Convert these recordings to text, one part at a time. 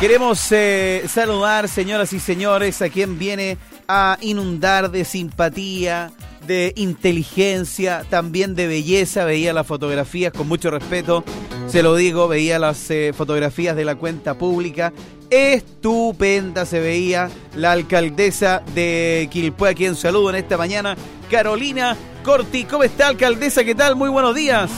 Queremos eh, saludar, señoras y señores, a quien viene a inundar de simpatía, de inteligencia, también de belleza. Veía las fotografías con mucho respeto, se lo digo, veía las eh, fotografías de la cuenta pública. Estupenda se veía la alcaldesa de Quilpué, a quien saludo en esta mañana, Carolina Corti. ¿Cómo está, alcaldesa? ¿Qué tal? Muy buenos días.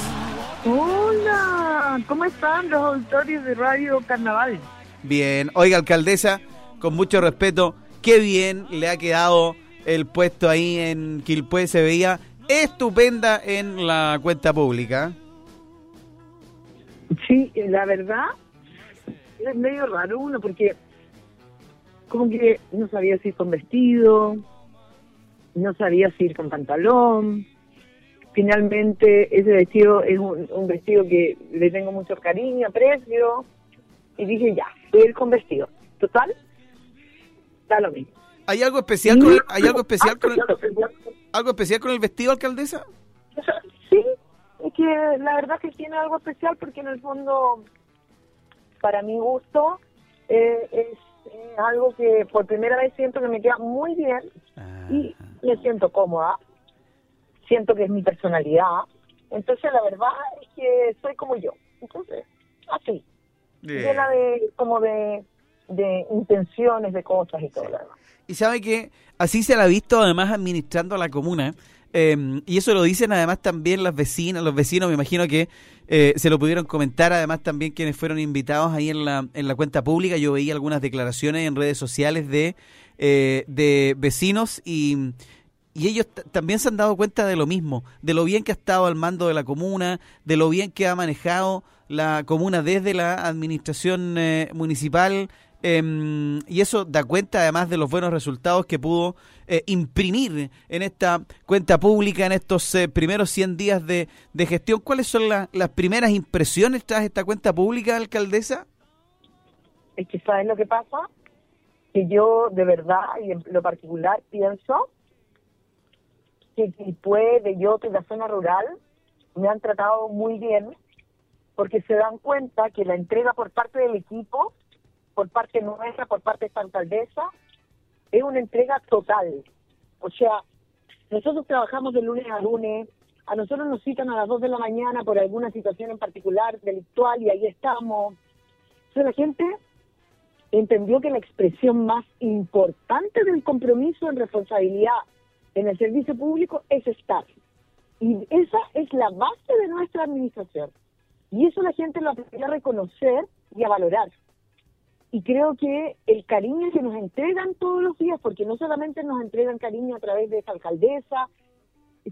Hola, ¿cómo están los auditores de Radio Carnaval? Bien, oiga, alcaldesa, con mucho respeto, qué bien le ha quedado el puesto ahí en Quilpué, se veía estupenda en la cuenta pública. Sí, la verdad es medio raro uno porque como que no sabía si ir con vestido, no sabía si ir con pantalón. Finalmente ese vestido es un, un vestido que le tengo mucho cariño, aprecio y dije ya, voy a ir con vestido. Total, da lo mismo. ¿Hay algo especial con el, hay algo especial con el, algo especial con el vestido, alcaldesa? Sí, es que la verdad que tiene algo especial porque en el fondo, para mi gusto, eh, es eh, algo que por primera vez siento que me queda muy bien y me siento cómoda, siento que es mi personalidad, entonces la verdad es que soy como yo, entonces, así, llena de, como de, de intenciones, de cosas y todo lo demás. Y sabe que así se la ha visto además administrando la comuna. eh, y eso lo dicen además también las vecinas, los vecinos, me imagino que eh, se lo pudieron comentar además también quienes fueron invitados ahí en la, en la cuenta pública. Yo veía algunas declaraciones en redes sociales de, eh, de vecinos y, y ellos también se han dado cuenta de lo mismo, de lo bien que ha estado al mando de la comuna, de lo bien que ha manejado la comuna desde la administración eh, municipal. em, y eso da cuenta además de los buenos resultados que pudo eh, imprimir en esta cuenta pública en estos eh, primeros 100 días de, de gestión. ¿Cuáles son la- las primeras impresiones tras esta cuenta pública, alcaldesa? Es que sabes lo que pasa, que yo de verdad y en lo particular pienso que Quilpué, de Yote y la zona rural me han tratado muy bien porque se dan cuenta que la entrega por parte del equipo, por parte nuestra, por parte de es una entrega total. O sea, nosotros trabajamos de lunes a lunes, a nosotros nos citan a las 2 de la mañana por alguna situación en particular delictual y ahí estamos. Entonces la gente entendió que la expresión más importante del compromiso en responsabilidad en el servicio público es estar. Y esa es la base de nuestra administración. Y eso la gente lo aprendió a reconocer y a valorar. Y creo que el cariño que nos entregan todos los días, porque no solamente nos entregan cariño a través de esa alcaldesa,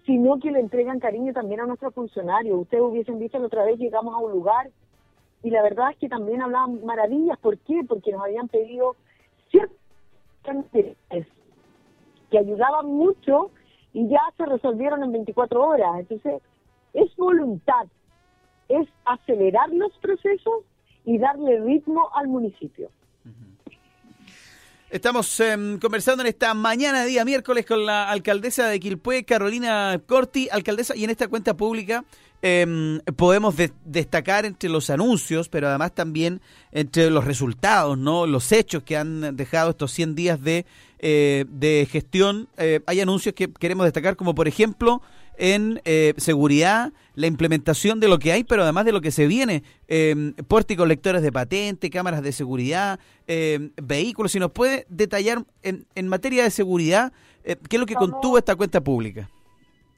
sino que le entregan cariño también a nuestros funcionarios. Ustedes hubiesen visto la otra vez llegamos a un lugar y la verdad es que también hablaban maravillas. ¿Por qué? Porque nos habían pedido ciertas cantidades que ayudaban mucho y ya se resolvieron en 24 horas. Entonces, es voluntad, es acelerar los procesos y darle ritmo al municipio. Estamos em, conversando en esta mañana, día miércoles, con la alcaldesa de Quilpué, Carolina Corti, alcaldesa, y en esta cuenta pública em, podemos de- destacar entre los anuncios, pero además también entre los resultados, no los hechos que han dejado estos 100 días de, eh, de gestión. Eh, hay anuncios que queremos destacar, como por ejemplo en eh, seguridad, la implementación de lo que hay, pero además de lo que se viene, eh, pórticos lectores de patente, cámaras de seguridad, eh, vehículos. Si nos puede detallar en, en materia de seguridad, eh, ¿qué es lo que Estamos- contuvo esta cuenta pública?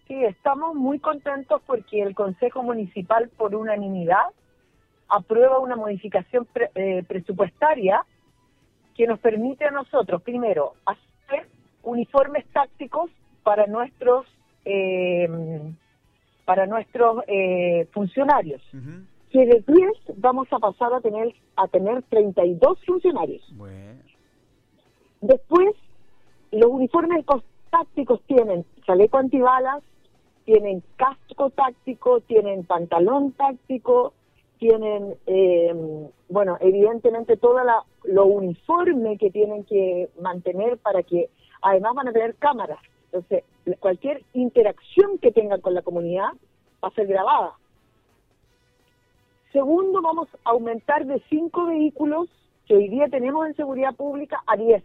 Sí, estamos muy contentos porque el Consejo Municipal, por unanimidad, aprueba una modificación pre- eh, presupuestaria que nos permite a nosotros, primero, hacer uniformes tácticos para nuestros eh, para nuestros eh, funcionarios. Que de 10 vamos a pasar a tener a tener 32 funcionarios. Bueno. Después, los uniformes cos- tácticos tienen chaleco antibalas, tienen casco táctico, tienen pantalón táctico, tienen, eh, bueno, evidentemente todo la, lo uniforme que tienen que mantener para que, además van a tener cámaras. Entonces, cualquier interacción que tengan con la comunidad va a ser grabada. Segundo, vamos a aumentar de cinco vehículos que hoy día tenemos en seguridad pública a 10.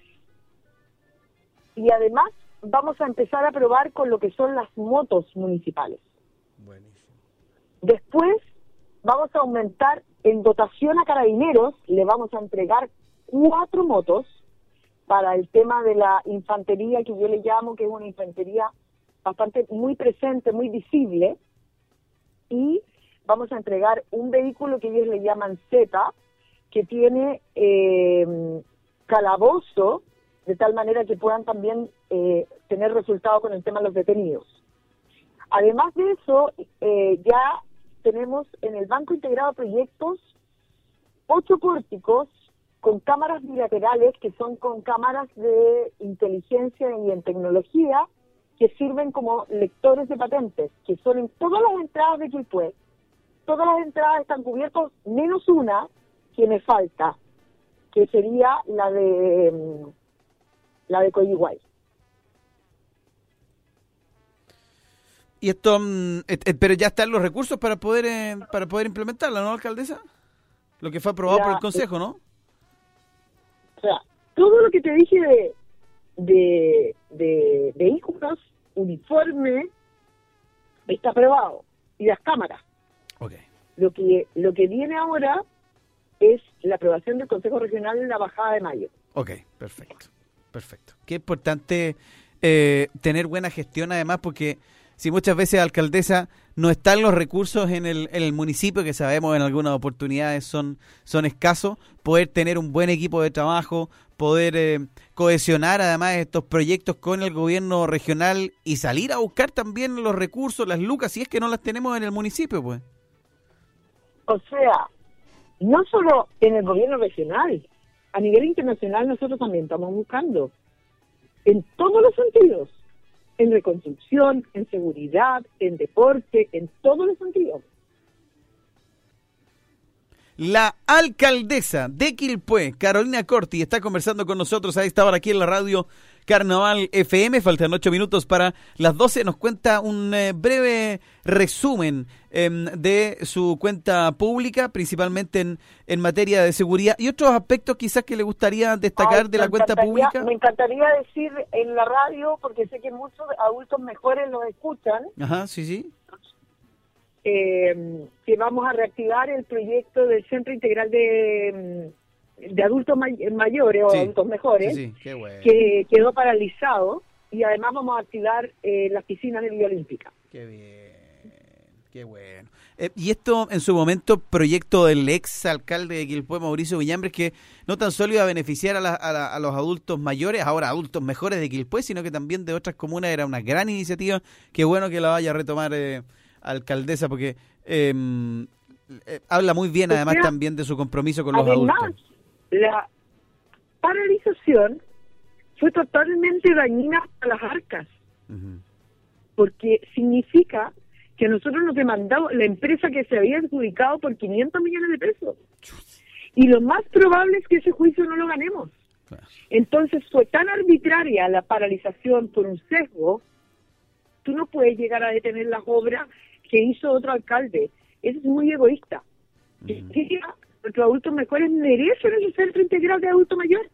Y además vamos a empezar a probar con lo que son las motos municipales. Buenísimo. Después vamos a aumentar en dotación a carabineros, le vamos a entregar cuatro motos para el tema de la infantería, que yo le llamo que es una infantería bastante muy presente, muy visible, y vamos a entregar un vehículo que ellos le llaman Z, que tiene eh, calabozo, de tal manera que puedan también eh, tener resultado con el tema de los detenidos. Además de eso, eh, ya tenemos en el Banco Integrado Proyectos ocho pórticos con cámaras bilaterales que son con cámaras de inteligencia y en tecnología que sirven como lectores de patentes, que son en todas las entradas de Quilpue. Todas las entradas están cubiertas, menos una que me falta, que sería la de mm, la de Coyiguay. Y esto, mm, pero ya están los recursos para poder eh, para poder implementarla, ¿no, alcaldesa? Lo que fue aprobado por el Consejo, ¿no? O sea, todo lo que te dije de, de, de vehículos, uniforme, está aprobado. Y las cámaras. Ok. Lo que, lo que viene ahora es la aprobación del Consejo Regional en la bajada de mayo. Ok, perfecto. Perfecto. Qué importante eh, tener buena gestión además porque si muchas veces alcaldesa no están los recursos en el, en el municipio, que sabemos en algunas oportunidades son, escasos, poder tener un buen equipo de trabajo, poder eh, cohesionar además estos proyectos con el gobierno regional y salir a buscar también los recursos, las lucas, si es que no las tenemos en el municipio, pues. O sea, no solo en el gobierno regional, a nivel internacional nosotros también estamos buscando, en todos los sentidos, en reconstrucción, en seguridad, en deporte, en todos los sentidos. La alcaldesa de Quilpué, Carolina Corti, está conversando con nosotros a esta hora aquí en la radio Carnaval FM. Faltan ocho minutos para las 12. Nos cuenta un eh, breve resumen em, de su cuenta pública, principalmente en, en materia de seguridad y otros aspectos quizás que le gustaría destacar Ay, de la cuenta pública. Me encantaría decir en la radio, porque sé que muchos adultos mejores los escuchan, Ajá, sí, sí. Eh, que vamos a reactivar el proyecto del Centro Integral de, mm, de Adultos May- Mayores o Sí, Adultos Mejores, Sí, sí, qué bueno. que quedó paralizado, y además vamos a activar eh, las piscinas de Villa Olímpica. Qué bien, qué bueno. Eh, y esto en su momento, proyecto del ex alcalde de Quilpué, Mauricio Villambres, que no tan solo iba a beneficiar a, la- a la- a los adultos mayores, ahora adultos mejores de Quilpué, sino que también de otras comunas, era una gran iniciativa. Qué bueno que la vaya a retomar eh, alcaldesa, porque eh, eh, habla muy bien O además sea, también de su compromiso con los Además, adultos. la paralización fue totalmente dañina para las arcas. Porque significa que nosotros nos demandamos la empresa que se había adjudicado por 500 millones de pesos. Y lo más probable es que ese juicio no lo ganemos. Entonces fue tan arbitraria la paralización por un sesgo, tú no puedes llegar a detener las obras que hizo otro alcalde. Eso es muy egoísta. Ujú. Significa, Nuestros adultos mejores merecen el centro integral de adulto mayor,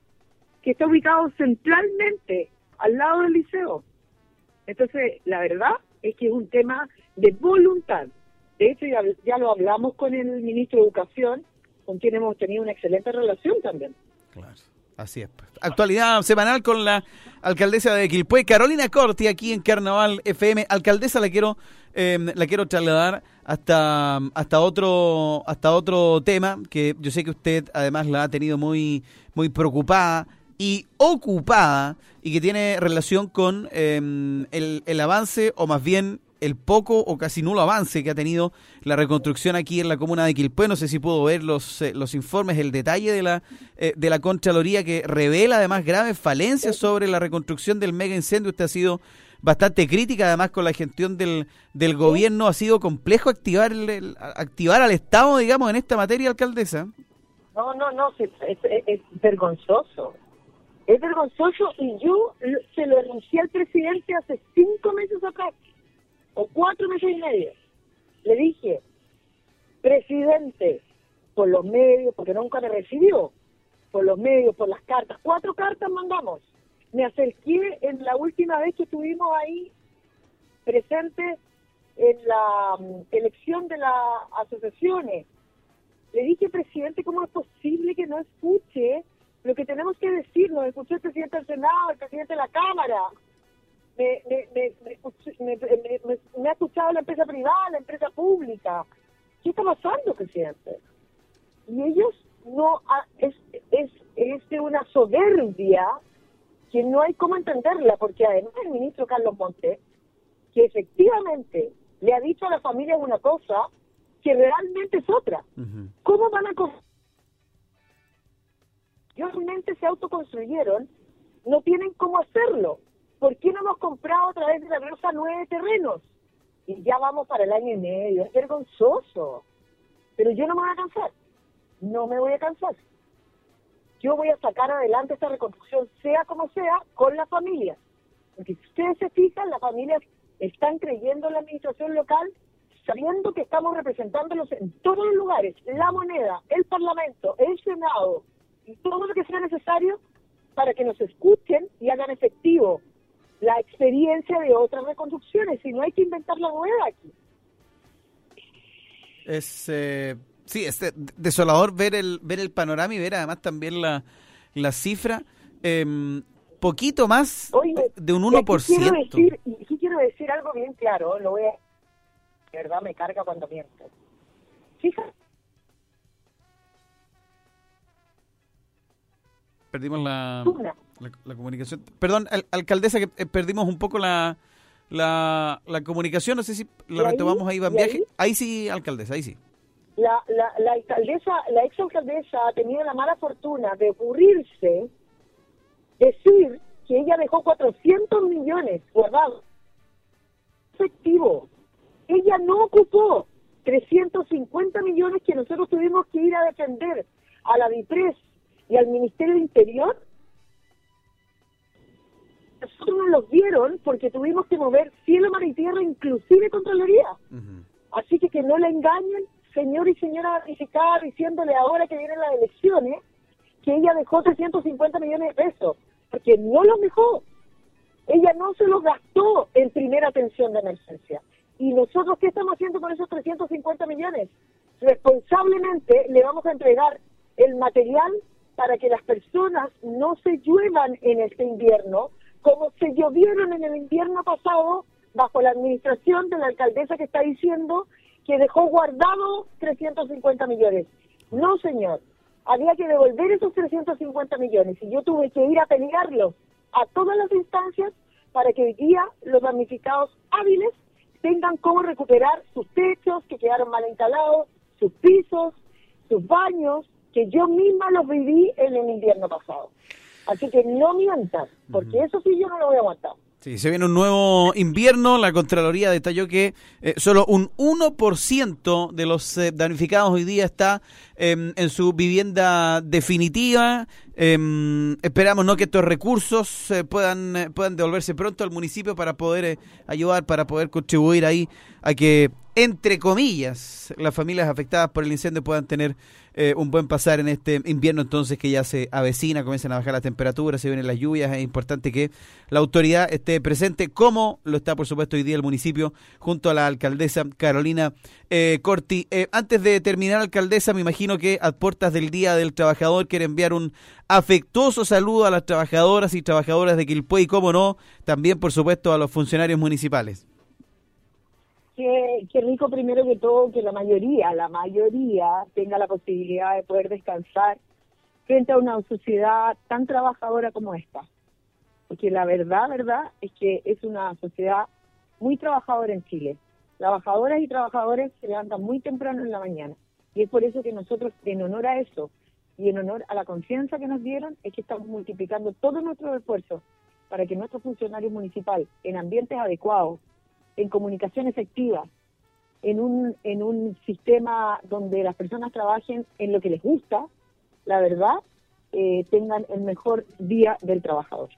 que está ubicado centralmente al lado del liceo. Entonces, la verdad es que es un tema de voluntad. De hecho, ya, ya lo hablamos con el ministro de Educación, con quien hemos tenido una excelente relación también. Claro, así es. Actualidad semanal con la alcaldesa de Quilpué, Carolina Corti, aquí en Carnaval FM. Alcaldesa, la quiero, eh, la quiero trasladar hasta, hasta otro, hasta otro tema que yo sé que usted además la ha tenido muy, muy preocupada y ocupada y que tiene relación con eh, el, el avance o más bien el poco o casi nulo avance que ha tenido la reconstrucción aquí en la comuna de Quilpué. No sé si pudo ver los, eh, los informes, el detalle de la, eh, de la Contraloría que revela además graves falencias sobre la reconstrucción del mega incendio. Usted ha sido bastante crítica además con la gestión del, del gobierno. ¿Ha sido complejo activar, el- activar al Estado, digamos, en esta materia, alcaldesa? No, no, no, es, es- es vergonzoso. Es vergonzoso y yo se lo anuncié al presidente hace cinco meses atrás, o cuatro meses y medio. Le dije, presidente, por los medios, porque nunca me recibió, por los medios, por las cartas. Cuatro cartas mandamos. Me acerqué en la última vez que estuvimos ahí presentes en la mm, elección de las asociaciones. Le dije, presidente, ¿cómo es posible que no escuche lo que tenemos que decir? Nos escuchó el presidente del Senado, el presidente de la Cámara. Me, me, me, me, ha escuchado la empresa privada, la empresa pública. ¿Qué está pasando, presidente? Y ellos no, es, es, es de una soberbia que no hay cómo entenderla, porque además el ministro Carlos Montes, que efectivamente le ha dicho a la familia una cosa que realmente es otra. ¿Cómo van a realmente se autoconstruyeron, no tienen cómo hacerlo. ¿Por qué no hemos comprado a través de la Rosa nueve terrenos? Y ya vamos para el año y medio. Es vergonzoso. Pero yo no me voy a cansar. No me voy a cansar. Yo voy a sacar adelante esta reconstrucción, sea como sea, con la familia. Porque si ustedes se fijan, las familias están creyendo en la administración local, sabiendo que estamos representándolos en todos los lugares, la moneda, el Parlamento, el Senado, y todo lo que sea necesario para que nos escuchen y hagan efectivo la experiencia de otras reconstrucciones, si no hay que inventar la rueda aquí. Es, eh, sí, es desolador ver el, ver el panorama y ver además también la, la cifra. Eh, poquito más de un 1%. Quiero decir, y quiero decir algo bien claro, lo voy a... De verdad me carga cuando miento. Fíjate. Perdimos la, la, comunicación. Perdón, alcaldesa, que eh, perdimos un poco la, la, la comunicación. No sé si la retomamos ahí, va en viaje. Ahí? sí, alcaldesa, ahí sí. La, la, la alcaldesa, la ex alcaldesa ha tenido la mala fortuna de ocurrirse decir que ella dejó 400 millones guardados efectivo. Ella no ocupó 350 millones que nosotros tuvimos que ir a defender a la DIPRES y al Ministerio de Interior. Nosotros nos los dieron porque tuvimos que mover cielo, mar y tierra, inclusive Contraloría. Así que que no la engañen, señor y señora verificada, diciéndole ahora que vienen las elecciones, que ella dejó 350 millones de pesos porque no lo dejó. Ella no se lo gastó en primera atención de emergencia. ¿Y nosotros qué estamos haciendo con esos 350 millones? Responsablemente le vamos a entregar el material para que las personas no se lluevan en este invierno como se llovieron en el invierno pasado bajo la administración de la alcaldesa que está diciendo que dejó guardado 350 millones. No, señor había que devolver esos 350 millones y yo tuve que ir a pelearlos a todas las instancias para que hoy día los damnificados hábiles tengan cómo recuperar sus techos que quedaron mal instalados, sus pisos, sus baños, que yo misma los viví en el invierno pasado. Así que no mientas, porque eso sí yo no lo voy a aguantar. Sí, se viene un nuevo invierno. La Contraloría detalló que eh, solo un 1% de los eh, damnificados hoy día está em, en su vivienda definitiva. Em, esperamos no que estos recursos eh, puedan, puedan devolverse pronto al municipio para poder ayudar, para poder contribuir ahí a que, entre comillas, las familias afectadas por el incendio puedan tener eh, un buen pasar en este invierno entonces que ya se avecina, comienzan a bajar las temperaturas, se vienen las lluvias, es importante que la autoridad esté presente, como lo está por supuesto hoy día el municipio, junto a la alcaldesa Carolina eh, Corti. Eh, antes de terminar, alcaldesa, me imagino que a puertas del Día del Trabajador quiere enviar un afectuoso saludo a las trabajadoras y trabajadoras de Quilpué y, como no, también por supuesto a los funcionarios municipales que, rico primero que todo que la mayoría, la mayoría tenga la posibilidad de poder descansar frente a una sociedad tan trabajadora como esta. Porque la verdad, verdad, es que es una sociedad muy trabajadora en Chile. Trabajadoras y trabajadores se levantan muy temprano en la mañana. Y es por eso que nosotros, en honor a eso y en honor a la confianza que nos dieron, es que estamos multiplicando todos nuestros esfuerzos para que nuestros funcionarios municipales, en ambientes adecuados, en comunicación efectiva, en un, en un sistema donde las personas trabajen en lo que les gusta, la verdad, eh, tengan el mejor día del trabajador.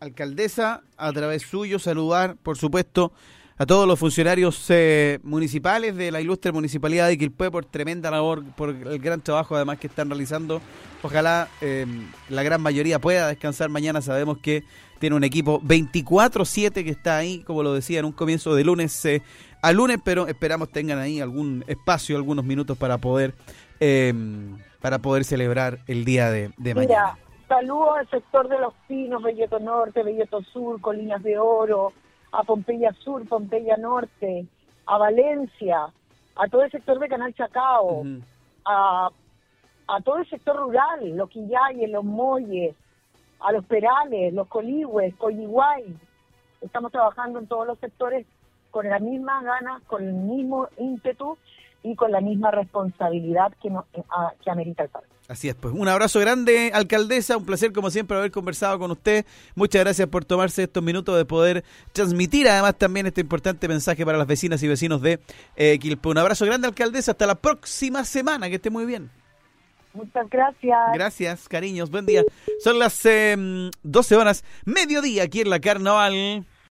Alcaldesa, a través suyo, saludar, por supuesto, a todos los funcionarios eh, municipales de la ilustre municipalidad de Quilpué por tremenda labor, por el gran trabajo además que están realizando. Ojalá eh, la gran mayoría pueda descansar mañana. Sabemos que tiene un equipo 24-7 que está ahí, como lo decía, en un comienzo de lunes eh, a lunes, pero esperamos tengan ahí algún espacio, algunos minutos para poder para poder celebrar el día de, de mañana. Saludos al sector de Los Pinos, Belleto Norte, Belleto Sur, Colinas de Oro, a Pompeya Sur, Pompeya Norte, a Valencia, a todo el sector de Canal Chacao, a, a, todo el sector rural, los Quillayes, los Molles, a los Perales, los Coligües, Coyiguay. Estamos trabajando en todos los sectores con la misma ganas, con el mismo ímpetu y con la misma responsabilidad que, que amerita el país. Así es, pues un abrazo grande, alcaldesa, un placer como siempre haber conversado con usted. Muchas gracias por tomarse estos minutos de poder transmitir además también este importante mensaje para las vecinas y vecinos de eh, Quilpue. Un abrazo grande, alcaldesa, hasta la próxima semana, que esté muy bien. Muchas gracias. Gracias, cariños, buen día. Son las eh, em, 12 horas, mediodía aquí en la Carnaval.